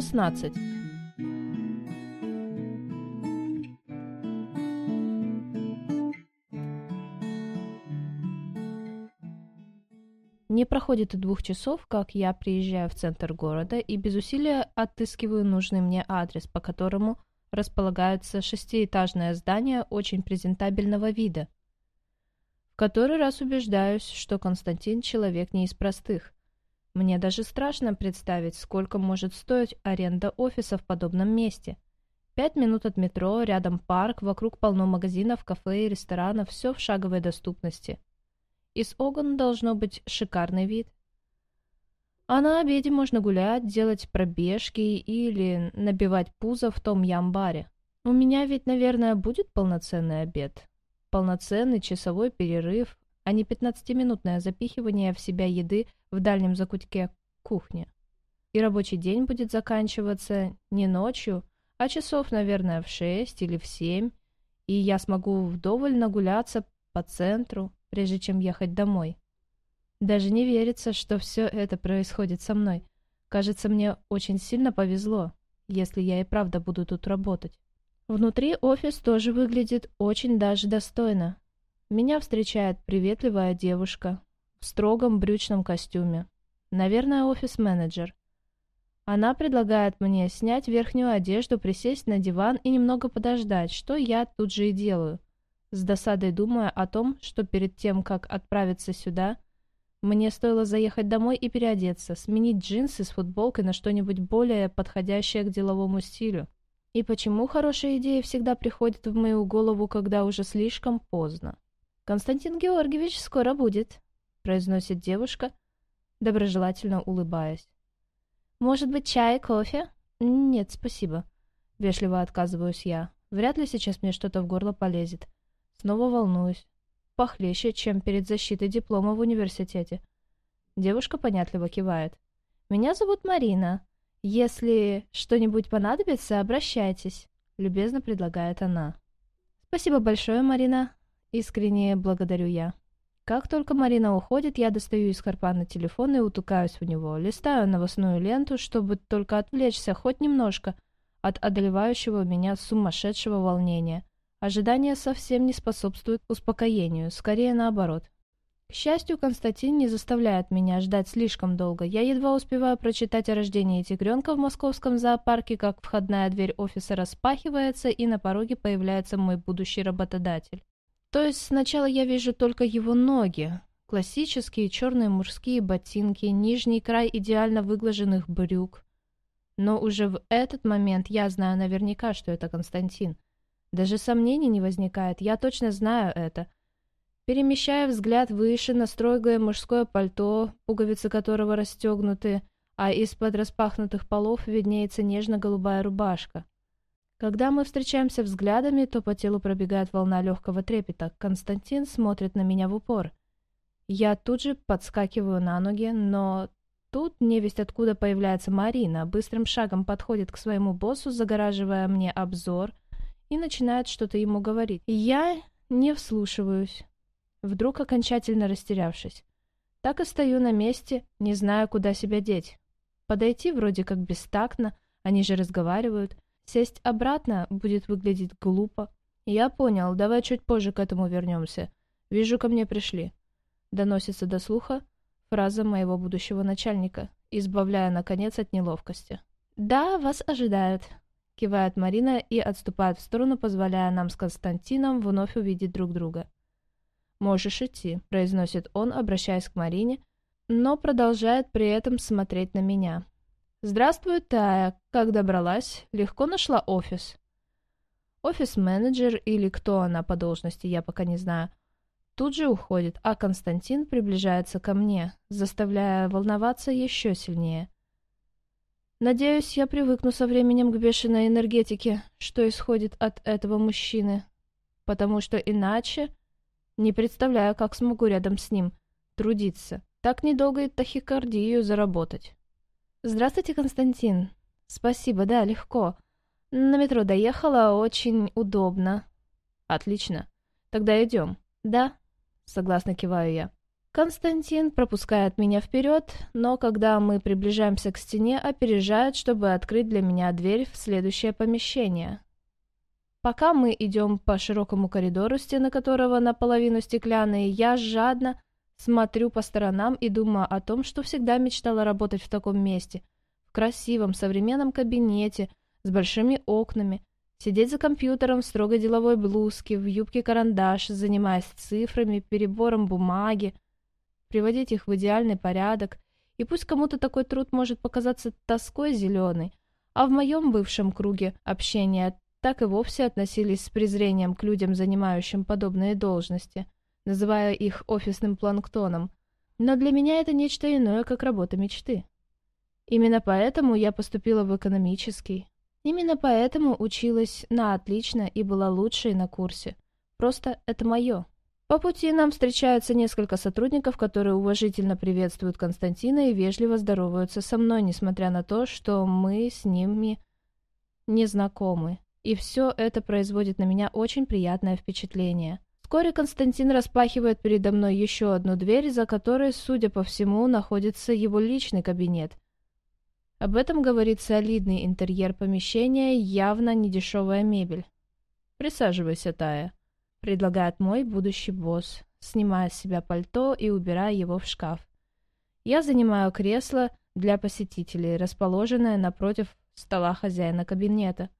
16. Не проходит и двух часов, как я приезжаю в центр города и без усилия отыскиваю нужный мне адрес, по которому располагается шестиэтажное здание очень презентабельного вида. В который раз убеждаюсь, что Константин человек не из простых. Мне даже страшно представить, сколько может стоить аренда офиса в подобном месте. Пять минут от метро, рядом парк, вокруг полно магазинов, кафе и ресторанов, все в шаговой доступности. Из окон должно быть шикарный вид. А на обеде можно гулять, делать пробежки или набивать пузо в том ямбаре. У меня ведь, наверное, будет полноценный обед. Полноценный часовой перерыв, а не пятнадцатиминутное запихивание в себя еды в дальнем закутке кухни. И рабочий день будет заканчиваться не ночью, а часов, наверное, в шесть или в семь, и я смогу вдоволь нагуляться по центру, прежде чем ехать домой. Даже не верится, что все это происходит со мной. Кажется, мне очень сильно повезло, если я и правда буду тут работать. Внутри офис тоже выглядит очень даже достойно. Меня встречает приветливая девушка в строгом брючном костюме. Наверное, офис-менеджер. Она предлагает мне снять верхнюю одежду, присесть на диван и немного подождать, что я тут же и делаю с досадой думая о том, что перед тем, как отправиться сюда, мне стоило заехать домой и переодеться, сменить джинсы с футболкой на что-нибудь более подходящее к деловому стилю. И почему хорошие идеи всегда приходят в мою голову, когда уже слишком поздно? «Константин Георгиевич скоро будет», — произносит девушка, доброжелательно улыбаясь. «Может быть, чай, кофе?» «Нет, спасибо», — вежливо отказываюсь я. «Вряд ли сейчас мне что-то в горло полезет. Снова волнуюсь. Похлеще, чем перед защитой диплома в университете. Девушка понятливо кивает. «Меня зовут Марина. Если что-нибудь понадобится, обращайтесь», — любезно предлагает она. «Спасибо большое, Марина», — искренне благодарю я. Как только Марина уходит, я достаю из кармана телефон и утыкаюсь в него, листаю новостную ленту, чтобы только отвлечься хоть немножко от одолевающего меня сумасшедшего волнения. Ожидание совсем не способствует успокоению, скорее наоборот. К счастью, Константин не заставляет меня ждать слишком долго. Я едва успеваю прочитать о рождении тигренка в московском зоопарке, как входная дверь офиса распахивается, и на пороге появляется мой будущий работодатель. То есть сначала я вижу только его ноги. Классические черные мужские ботинки, нижний край идеально выглаженных брюк. Но уже в этот момент я знаю наверняка, что это Константин. Даже сомнений не возникает, я точно знаю это. Перемещая взгляд выше на строгое мужское пальто, пуговицы которого расстегнуты, а из-под распахнутых полов виднеется нежно-голубая рубашка. Когда мы встречаемся взглядами, то по телу пробегает волна легкого трепета. Константин смотрит на меня в упор. Я тут же подскакиваю на ноги, но тут невесть откуда появляется Марина, быстрым шагом подходит к своему боссу, загораживая мне обзор — и начинает что-то ему говорить. я не вслушиваюсь, вдруг окончательно растерявшись. Так и стою на месте, не зная, куда себя деть. Подойти вроде как бестактно, они же разговаривают. Сесть обратно будет выглядеть глупо. Я понял, давай чуть позже к этому вернемся. Вижу, ко мне пришли. Доносится до слуха фраза моего будущего начальника, избавляя, наконец, от неловкости. «Да, вас ожидают», кивает Марина и отступает в сторону, позволяя нам с Константином вновь увидеть друг друга. «Можешь идти», — произносит он, обращаясь к Марине, но продолжает при этом смотреть на меня. «Здравствуй, Тая. Как добралась? Легко нашла офис?» Офис-менеджер или кто она по должности, я пока не знаю. Тут же уходит, а Константин приближается ко мне, заставляя волноваться еще сильнее. Надеюсь, я привыкну со временем к бешеной энергетике, что исходит от этого мужчины. Потому что иначе не представляю, как смогу рядом с ним трудиться. Так недолго и тахикардию заработать. Здравствуйте, Константин. Спасибо, да, легко. На метро доехала, очень удобно. Отлично. Тогда идем. Да, согласно киваю я. Константин пропускает меня вперед, но когда мы приближаемся к стене, опережает, чтобы открыть для меня дверь в следующее помещение. Пока мы идем по широкому коридору, стены которого наполовину стеклянные, я жадно смотрю по сторонам и думаю о том, что всегда мечтала работать в таком месте, в красивом современном кабинете с большими окнами, сидеть за компьютером в строгой деловой блузке, в юбке карандаш, занимаясь цифрами, перебором бумаги, приводить их в идеальный порядок, и пусть кому-то такой труд может показаться тоской зеленой, а в моем бывшем круге общения так и вовсе относились с презрением к людям, занимающим подобные должности, называя их офисным планктоном, но для меня это нечто иное, как работа мечты. Именно поэтому я поступила в экономический. Именно поэтому училась на отлично и была лучшей на курсе. Просто это мое. По пути нам встречаются несколько сотрудников, которые уважительно приветствуют Константина и вежливо здороваются со мной, несмотря на то, что мы с ними не знакомы. И все это производит на меня очень приятное впечатление. Вскоре Константин распахивает передо мной еще одну дверь, за которой, судя по всему, находится его личный кабинет. Об этом говорит солидный интерьер помещения, явно недешевая мебель. «Присаживайся, Тая», — предлагает мой будущий босс, снимая с себя пальто и убирая его в шкаф. Я занимаю кресло для посетителей, расположенное напротив стола хозяина кабинета.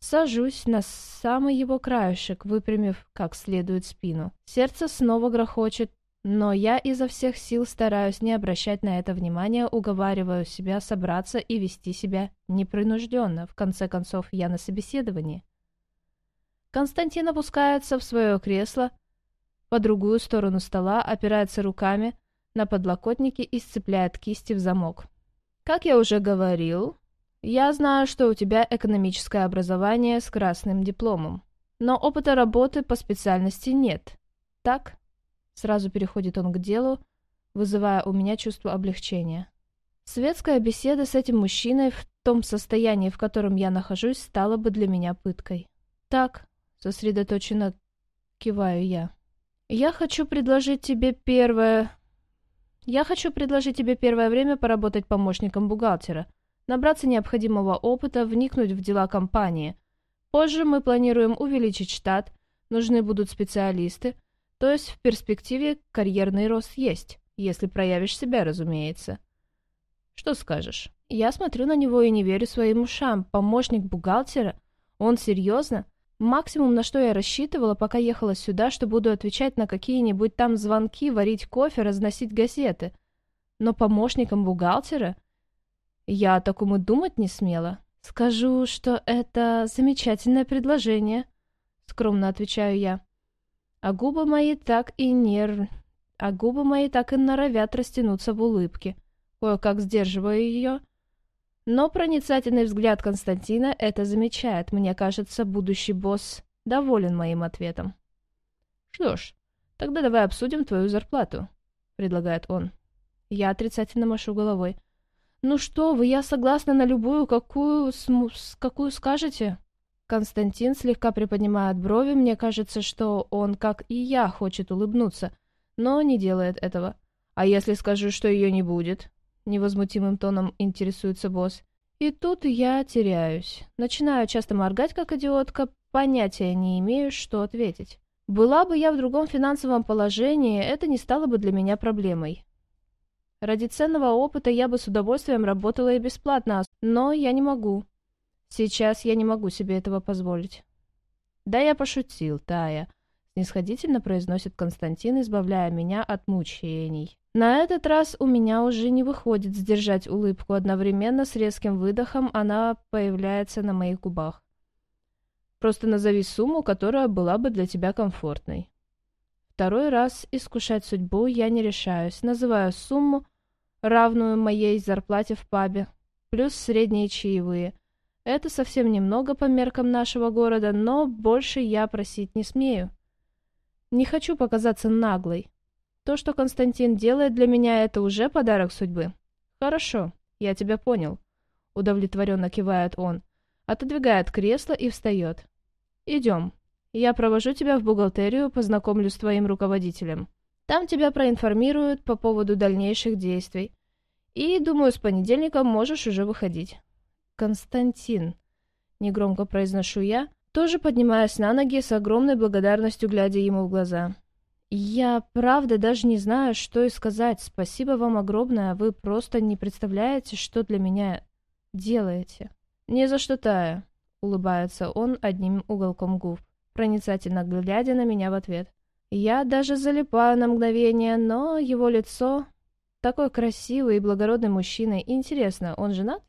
Сажусь на самый его краешек, выпрямив как следует спину. Сердце снова грохочет, но я изо всех сил стараюсь не обращать на это внимания, уговариваю себя собраться и вести себя непринужденно. В конце концов, я на собеседовании. Константин опускается в свое кресло, по другую сторону стола, опирается руками на подлокотники и сцепляет кисти в замок. «Как я уже говорил, я знаю, что у тебя экономическое образование с красным дипломом, но опыта работы по специальности нет. Так?» Сразу переходит он к делу, вызывая у меня чувство облегчения. Светская беседа с этим мужчиной в том состоянии, в котором я нахожусь, стала бы для меня пыткой. Так, Сосредоточенно киваю я. Я хочу предложить тебе первое... Я хочу предложить тебе первое время поработать помощником бухгалтера, набраться необходимого опыта, вникнуть в дела компании. Позже мы планируем увеличить штат, нужны будут специалисты, то есть в перспективе карьерный рост есть, если проявишь себя, разумеется. Что скажешь? Я смотрю на него и не верю своим ушам. Помощник бухгалтера? Он серьезно? Максимум, на что я рассчитывала, пока ехала сюда, что буду отвечать на какие-нибудь там звонки, варить кофе, разносить газеты. Но помощником бухгалтера? Я о таком и думать не смела. Скажу, что это замечательное предложение, скромно отвечаю я. А губы мои так и нерв... А губы мои так и норовят растянуться в улыбке. Кое-как сдерживаю ее, но проницательный взгляд Константина это замечает. Мне кажется, будущий босс доволен моим ответом. «Что ж, тогда давай обсудим твою зарплату», — предлагает он. Я отрицательно машу головой. «Ну что вы, я согласна на любую, какую, сму... какую скажете». Константин слегка приподнимает брови, мне кажется, что он, как и я, хочет улыбнуться, но не делает этого. «А если скажу, что ее не будет?» невозмутимым тоном интересуется босс. И тут я теряюсь. Начинаю часто моргать, как идиотка, понятия не имею, что ответить. Была бы я в другом финансовом положении, это не стало бы для меня проблемой. Ради ценного опыта я бы с удовольствием работала и бесплатно, но я не могу. Сейчас я не могу себе этого позволить. Да я пошутил, Тая снисходительно произносит Константин, избавляя меня от мучений. На этот раз у меня уже не выходит сдержать улыбку. Одновременно с резким выдохом она появляется на моих губах. Просто назови сумму, которая была бы для тебя комфортной. Второй раз искушать судьбу я не решаюсь. Называю сумму, равную моей зарплате в пабе, плюс средние чаевые. Это совсем немного по меркам нашего города, но больше я просить не смею. Не хочу показаться наглой. То, что Константин делает для меня, это уже подарок судьбы. Хорошо, я тебя понял. Удовлетворенно кивает он. Отодвигает кресло и встает. Идем. Я провожу тебя в бухгалтерию, познакомлю с твоим руководителем. Там тебя проинформируют по поводу дальнейших действий. И, думаю, с понедельника можешь уже выходить. Константин, негромко произношу я, тоже поднимаясь на ноги с огромной благодарностью, глядя ему в глаза. «Я правда даже не знаю, что и сказать. Спасибо вам огромное. Вы просто не представляете, что для меня делаете». «Не за что, Тая», — улыбается он одним уголком губ, проницательно глядя на меня в ответ. Я даже залипаю на мгновение, но его лицо... Такой красивый и благородный мужчина. Интересно, он женат?